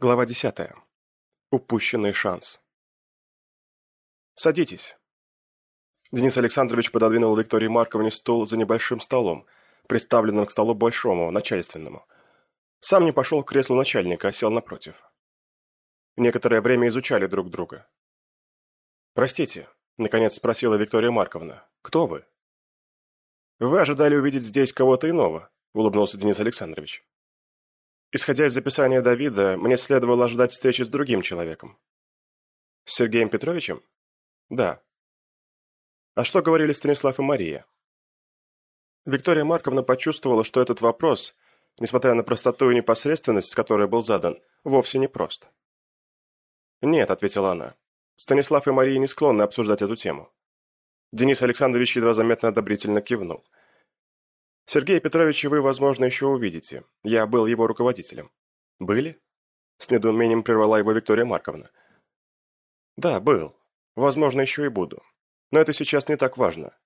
Глава 10. Упущенный шанс. «Садитесь». Денис Александрович пододвинул Виктории Марковне стул за небольшим столом, приставленным к столу большому, начальственному. Сам не пошел к креслу начальника, а сел напротив. Некоторое время изучали друг друга. «Простите», — наконец спросила Виктория Марковна, — «кто вы?» «Вы ожидали увидеть здесь кого-то иного», — улыбнулся Денис Александрович. Исходя из описания Давида, мне следовало ожидать встречи с другим человеком. С Сергеем Петровичем? Да. А что говорили Станислав и Мария? Виктория Марковна почувствовала, что этот вопрос, несмотря на простоту и непосредственность, с которой был задан, вовсе не прост. «Нет», — ответила она, — «Станислав и Мария не склонны обсуждать эту тему». Денис Александрович едва заметно одобрительно кивнул. Сергея Петровича вы, возможно, еще увидите. Я был его руководителем. Были? С недоумением прервала его Виктория Марковна. Да, был. Возможно, еще и буду. Но это сейчас не так важно.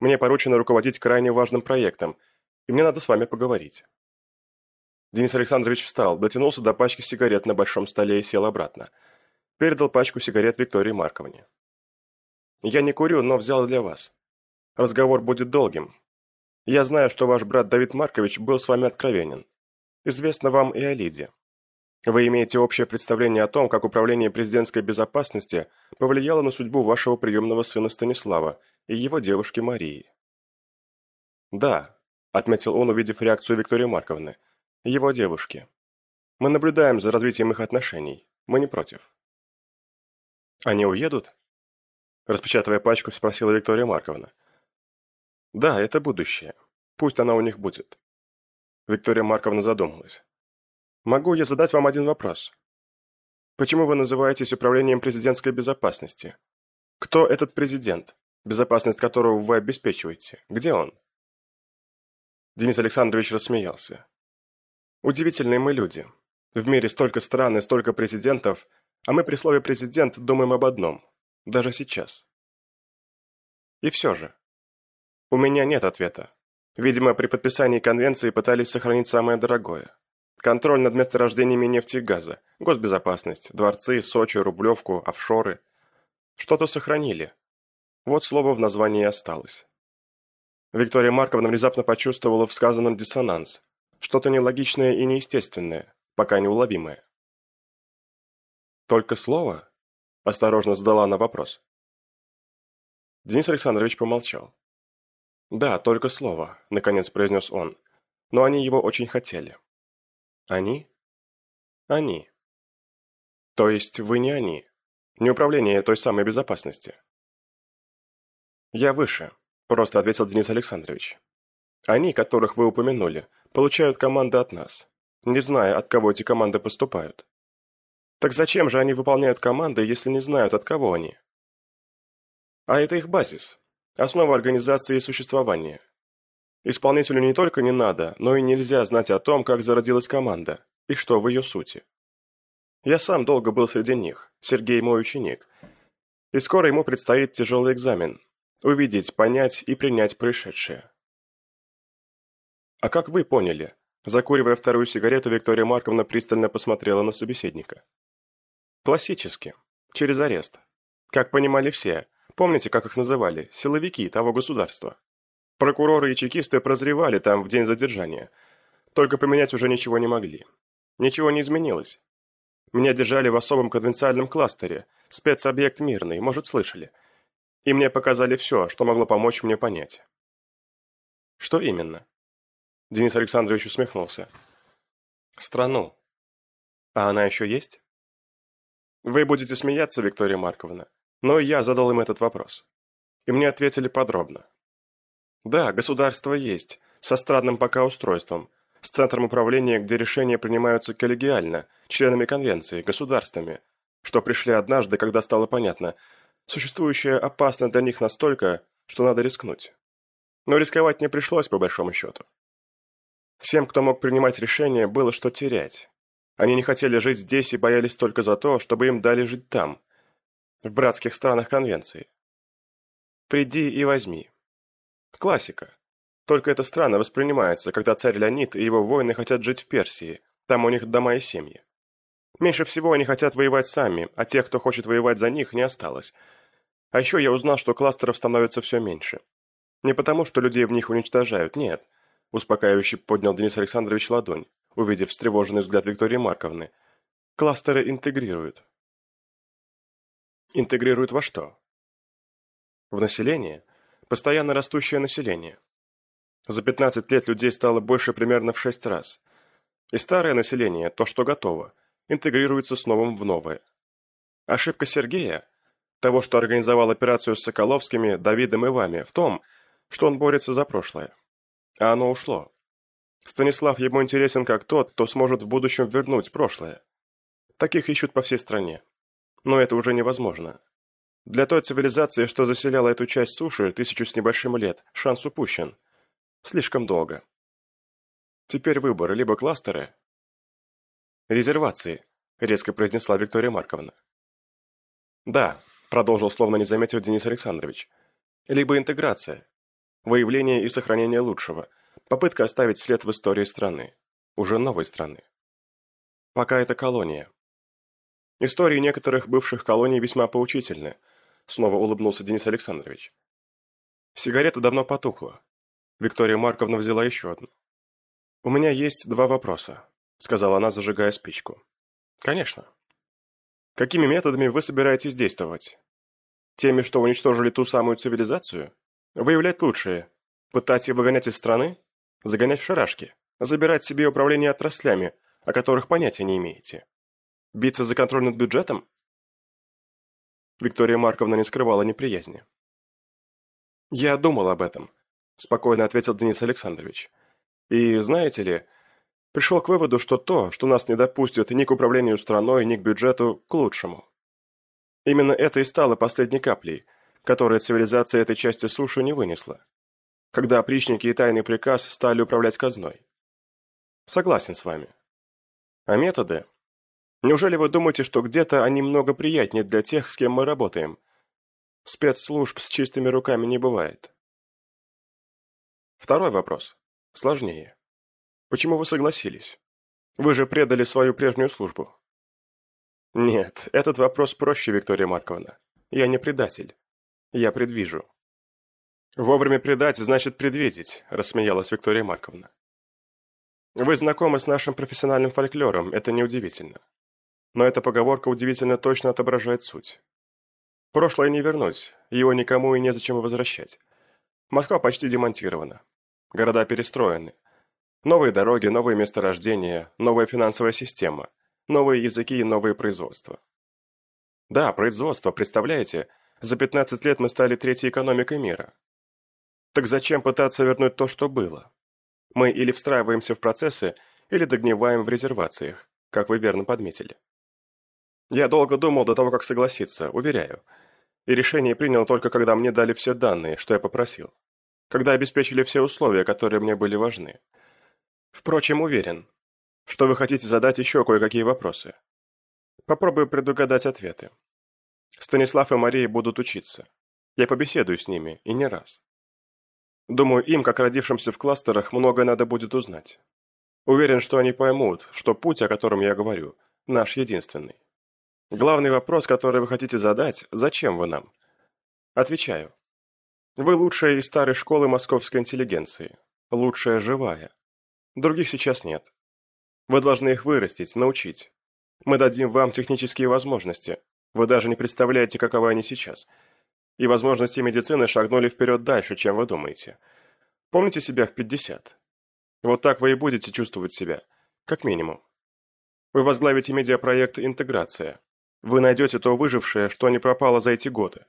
Мне поручено руководить крайне важным проектом, и мне надо с вами поговорить. Денис Александрович встал, дотянулся до пачки сигарет на большом столе и сел обратно. Передал пачку сигарет Виктории Марковне. «Я не курю, но взял для вас. Разговор будет долгим, я знаю, что ваш брат Давид Маркович был с вами откровенен. Известно вам и о Лиде. Вы имеете общее представление о том, как управление президентской безопасности повлияло на судьбу вашего приемного сына Станислава и его девушки Марии. Да, отметил он, увидев реакцию Виктории Марковны, его девушки. Мы наблюдаем за развитием их отношений. Мы не против. Они уедут? Распечатывая пачку, спросила Виктория Марковна. Да, это будущее. Пусть она у них будет. Виктория Марковна задумалась. Могу я задать вам один вопрос? Почему вы называетесь управлением президентской безопасности? Кто этот президент, безопасность которого вы обеспечиваете? Где он? Денис Александрович рассмеялся. Удивительные мы люди. В мире столько стран и столько президентов, а мы при слове «президент» думаем об одном. Даже сейчас. И все же, у меня нет ответа. Видимо, при подписании конвенции пытались сохранить самое дорогое. Контроль над месторождениями нефти и газа, госбезопасность, дворцы, Сочи, Рублевку, офшоры. Что-то сохранили. Вот слово в названии осталось. Виктория Марковна внезапно почувствовала в сказанном диссонанс. Что-то нелогичное и неестественное, пока неуловимое. «Только слово?» – осторожно задала она вопрос. Денис Александрович помолчал. «Да, только слово», — наконец произнес он. «Но они его очень хотели». «Они?» «Они». «То есть вы не они? Не управление той самой безопасности?» «Я выше», — просто ответил Денис Александрович. «Они, которых вы упомянули, получают команды от нас, не зная, от кого эти команды поступают. Так зачем же они выполняют команды, если не знают, от кого они?» «А это их базис», Основа организации и существования. Исполнителю не только не надо, но и нельзя знать о том, как зародилась команда, и что в ее сути. Я сам долго был среди них, Сергей мой ученик. И скоро ему предстоит тяжелый экзамен. Увидеть, понять и принять происшедшее. А как вы поняли? Закуривая вторую сигарету, Виктория Марковна пристально посмотрела на собеседника. Классически. Через арест. Как понимали все, Помните, как их называли? Силовики того государства. Прокуроры и чекисты прозревали там в день задержания. Только поменять уже ничего не могли. Ничего не изменилось. Меня держали в особом конвенциальном кластере. Спецобъект мирный, может, слышали. И мне показали все, что могло помочь мне понять. Что именно? Денис Александрович усмехнулся. Страну. А она еще есть? Вы будете смеяться, Виктория Марковна. Но я задал им этот вопрос. И мне ответили подробно. Да, государство есть, со странным пока устройством, с центром управления, где решения принимаются коллегиально, членами конвенции, государствами, что пришли однажды, когда стало понятно, существующее опасно для них настолько, что надо рискнуть. Но рисковать не пришлось, по большому счету. Всем, кто мог принимать решения, было что терять. Они не хотели жить здесь и боялись только за то, чтобы им дали жить там – в братских странах конвенции. Приди и возьми. Классика. Только это странно воспринимается, когда царь Леонид и его воины хотят жить в Персии, там у них дома и семьи. Меньше всего они хотят воевать сами, а тех, кто хочет воевать за них, не осталось. А еще я узнал, что кластеров становится все меньше. Не потому, что людей в них уничтожают, нет. Успокаивающе поднял Денис Александрович ладонь, увидев встревоженный взгляд Виктории Марковны. Кластеры интегрируют. Интегрируют во что? В население. Постоянно растущее население. За 15 лет людей стало больше примерно в 6 раз. И старое население, то, что готово, интегрируется с новым в новое. Ошибка Сергея, того, что организовал операцию с Соколовскими, Давидом и вами, в том, что он борется за прошлое. А оно ушло. Станислав ему интересен как тот, кто сможет в будущем вернуть прошлое. Таких ищут по всей стране. Но это уже невозможно. Для той цивилизации, что заселяла эту часть суши тысячу с небольшим лет, шанс упущен. Слишком долго. Теперь выбор либо кластеры... Резервации, резко произнесла Виктория Марковна. Да, продолжил словно не заметив Денис Александрович. Либо интеграция. Выявление и сохранение лучшего. Попытка оставить след в истории страны. Уже новой страны. Пока это колония. Истории некоторых бывших колоний весьма поучительны. Снова улыбнулся Денис Александрович. Сигарета давно потухла. Виктория Марковна взяла еще одну. «У меня есть два вопроса», — сказала она, зажигая спичку. «Конечно. Какими методами вы собираетесь действовать? Теми, что уничтожили ту самую цивилизацию? Выявлять лучшие? Пытать и выгонять из страны? Загонять в шарашки? Забирать себе управление отраслями, о которых понятия не имеете? Биться за контроль над бюджетом? Виктория Марковна не скрывала неприязни. «Я думал об этом», – спокойно ответил Денис Александрович. «И, знаете ли, пришел к выводу, что то, что нас не допустит ни к управлению страной, ни к бюджету, к лучшему. Именно это и стало последней каплей, которую цивилизация этой части суши не вынесла, когда опричники и тайный приказ стали управлять казной. Согласен с вами. А методы? Неужели вы думаете, что где-то они много приятнее для тех, с кем мы работаем? Спецслужб с чистыми руками не бывает. Второй вопрос. Сложнее. Почему вы согласились? Вы же предали свою прежнюю службу. Нет, этот вопрос проще, Виктория Марковна. Я не предатель. Я предвижу. Вовремя предать значит предвидеть, рассмеялась Виктория Марковна. Вы знакомы с нашим профессиональным фольклором, это неудивительно но эта поговорка удивительно точно отображает суть. Прошлое не вернуть, его никому и незачем возвращать. Москва почти демонтирована. Города перестроены. Новые дороги, новые месторождения, новая финансовая система, новые языки и новые производства. Да, производство, представляете, за 15 лет мы стали третьей экономикой мира. Так зачем пытаться вернуть то, что было? Мы или встраиваемся в процессы, или догниваем в резервациях, как вы верно подметили. Я долго думал до того, как согласиться, уверяю. И решение принял только когда мне дали все данные, что я попросил. Когда обеспечили все условия, которые мне были важны. Впрочем, уверен, что вы хотите задать еще кое-какие вопросы. Попробую предугадать ответы. Станислав и Мария будут учиться. Я побеседую с ними, и не раз. Думаю, им, как родившимся в кластерах, многое надо будет узнать. Уверен, что они поймут, что путь, о котором я говорю, наш единственный. Главный вопрос, который вы хотите задать, зачем вы нам? Отвечаю. Вы лучшая из старой школы московской интеллигенции. Лучшая живая. Других сейчас нет. Вы должны их вырастить, научить. Мы дадим вам технические возможности. Вы даже не представляете, каковы они сейчас. И возможности медицины шагнули вперед дальше, чем вы думаете. Помните себя в 50. Вот так вы и будете чувствовать себя. Как минимум. Вы возглавите медиапроект «Интеграция». Вы найдете то выжившее, что не пропало за эти годы.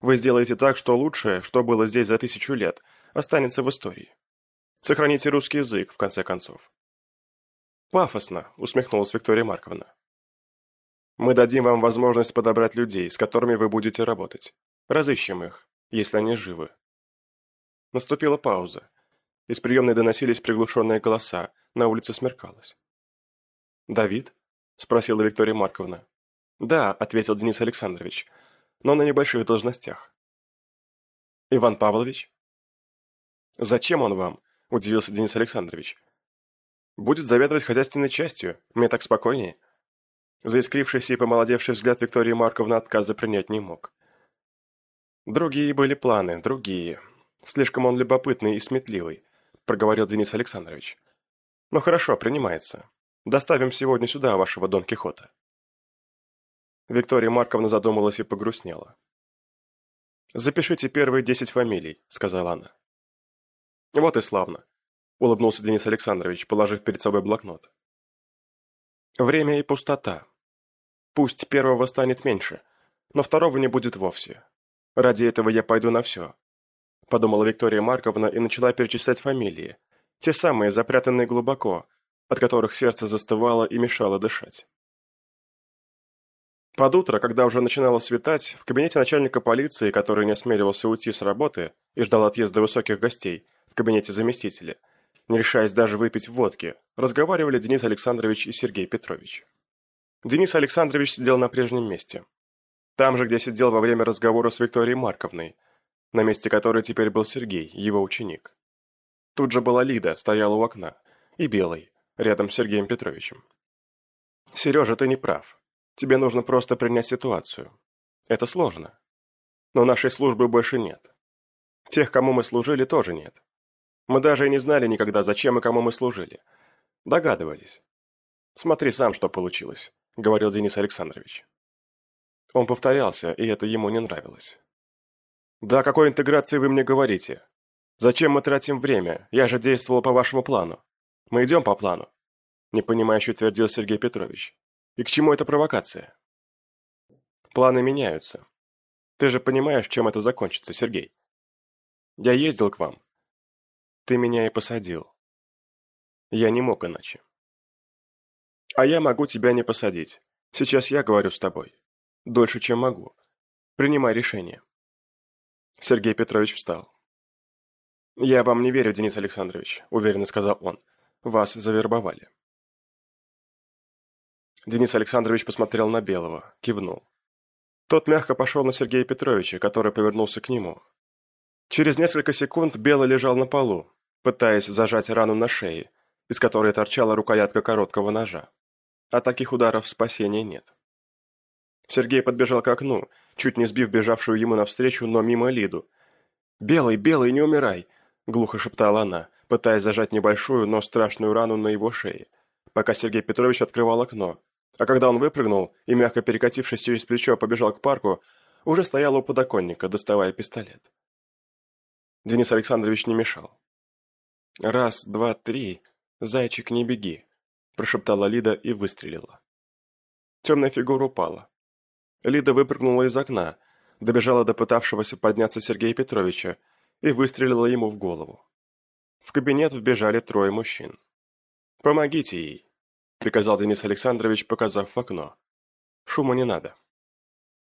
Вы сделаете так, что лучшее, что было здесь за тысячу лет, останется в истории. Сохраните русский язык, в конце концов. Пафосно, усмехнулась Виктория Марковна. Мы дадим вам возможность подобрать людей, с которыми вы будете работать. Разыщем их, если они живы. Наступила пауза. Из приемной доносились приглушенные голоса, на улице смеркалось. «Давид?» – спросила Виктория Марковна. «Да», — ответил Денис Александрович, — «но на небольших должностях». «Иван Павлович?» «Зачем он вам?» – удивился Денис Александрович. «Будет заведовать хозяйственной частью, мне так спокойнее». Заискрившийся и помолодевший взгляд Виктории Марковны отказа принять не мог. Другие были планы, другие. Слишком он любопытный и сметливый, проговорил Денис Александрович. Ну хорошо, принимается. Доставим сегодня сюда вашего Дон Кихота. Виктория Марковна задумалась и погрустнела. «Запишите первые десять фамилий», — сказала она. «Вот и славно», — улыбнулся Денис Александрович, положив перед собой блокнот. «Время и пустота. Пусть первого станет меньше, но второго не будет вовсе. Ради этого я пойду на все», — подумала Виктория Марковна и начала перечислять фамилии, те самые, запрятанные глубоко, от которых сердце застывало и мешало дышать. Под утро, когда уже начинало светать, в кабинете начальника полиции, который не осмеливался уйти с работы и ждал отъезда высоких гостей, в кабинете заместителя, не решаясь даже выпить водки, разговаривали Денис Александрович и Сергей Петрович. Денис Александрович сидел на прежнем месте. Там же, где сидел во время разговора с Викторией Марковной, на месте которой теперь был Сергей, его ученик. Тут же была Лида, стояла у окна, и Белый, рядом с Сергеем Петровичем. «Сережа, ты не прав. Тебе нужно просто принять ситуацию. Это сложно. Но нашей службы больше нет. Тех, кому мы служили, тоже нет. Мы даже и не знали никогда, зачем и кому мы служили. Догадывались. Смотри сам, что получилось, говорил Денис Александрович. Он повторялся, и это ему не нравилось. «Да какой интеграции вы мне говорите? Зачем мы тратим время? Я же действовал по вашему плану. Мы идем по плану», – непонимающе твердил Сергей Петрович. И к чему эта провокация? Планы меняются. Ты же понимаешь, чем это закончится, Сергей. Я ездил к вам. Ты меня и посадил. Я не мог иначе. А я могу тебя не посадить. Сейчас я говорю с тобой. Дольше, чем могу. Принимай решение. Сергей Петрович встал. «Я вам не верю, Денис Александрович», — уверенно сказал он. «Вас завербовали». Денис Александрович посмотрел на Белого, кивнул. Тот мягко пошел на Сергея Петровича, который повернулся к нему. Через несколько секунд Белый лежал на полу, пытаясь зажать рану на шее, из которой торчала рукоятка короткого ножа. А таких ударов спасения нет. Сергей подбежал к окну, чуть не сбив бежавшую ему навстречу, но мимо Лиду. «Белый, Белый, не умирай!» — глухо шептала она, пытаясь зажать небольшую, но страшную рану на его шее, пока Сергей Петрович открывал окно, а когда он выпрыгнул и, мягко перекатившись через плечо, побежал к парку, уже стоял у подоконника, доставая пистолет. Денис Александрович не мешал. «Раз, два, три, зайчик, не беги», – прошептала Лида и выстрелила. Темная фигура упала. Лида выпрыгнула из окна, добежала до пытавшегося подняться Сергея Петровича и выстрелила ему в голову. В кабинет вбежали трое мужчин. «Помогите ей!» Приказал Денис Александрович, показав в окно. Шума не надо.